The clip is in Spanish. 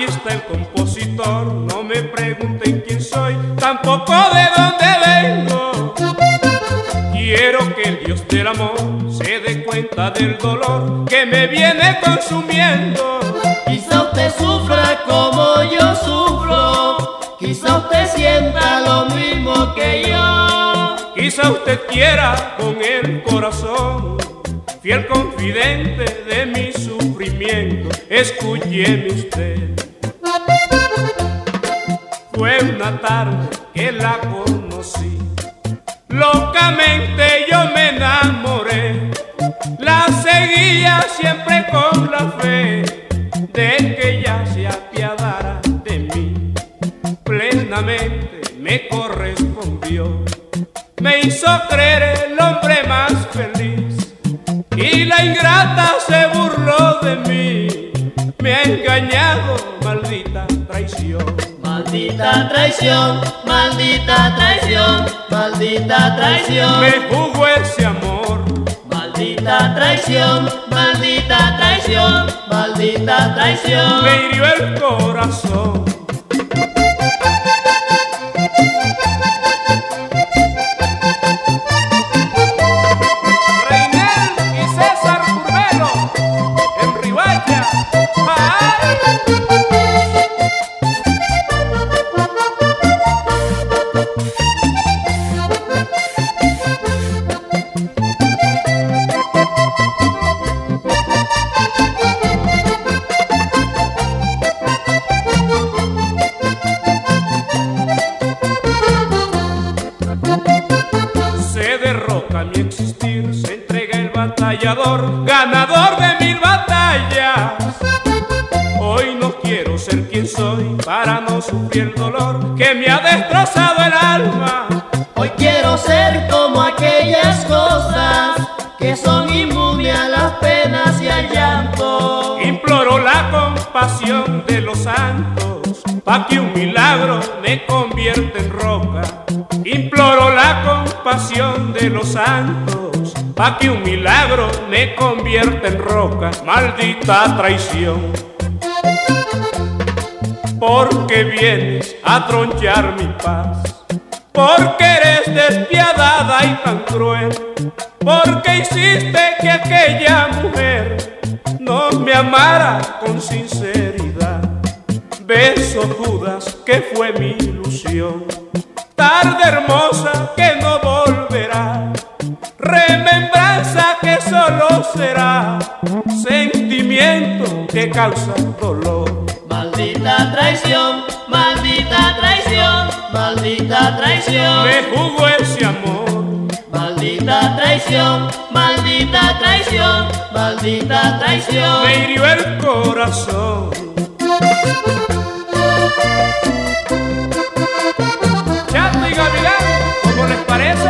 Aquí está el compositor, no me pregunten quién soy, tampoco de dónde vengo. Quiero que el Dios del amor se dé cuenta del dolor que me viene consumiendo. Quizá usted sufra como yo sufro, quizá usted sienta lo mismo que yo. Quizá usted quiera con el corazón, fiel confidente de mi sufrimiento, escúcheme usted. Fue una tarde que la conocí, locamente yo me enamoré, la seguía siempre con la fe de que ella se apiadara de mí, plenamente me correspondió, me hizo creer el hombre más feliz y la ingrata se burló de mí, me ha engañado, maldita traición. Maldita traición, maldita traición, maldita traición. Me jugó ese amor, Maldita traición, maldita traición, maldita traición. me hirió el corazón. Se derroca mi existir, se entrega el batallador, ganador de mil batallas. Hoy no quiero ser quien soy para no sufrir el dolor que me ha destrozado el alma. Hoy quiero ser como aquellas cosas que son inmunes a las penas y al llanto. Imploro la compasión de los santos pa' que un milagro me convierta en roca. Imploro la compasión de los santos pa' que un milagro me convierta en roca. Maldita traición. Porque vienes a tronchar mi paz. Porque eres despiadada y tan cruel. Porque hiciste que aquella mujer no me amara con sinceridad. Beso Judas que fue mi ilusión. Tarde hermosa será sentimiento que causa dolor. Maldita traición, maldita traición, maldita traición. Me jugó ese amor. Maldita traición, maldita traición, maldita traición. Me hirió el corazón. Chato y Gavilán, ¿cómo les parece?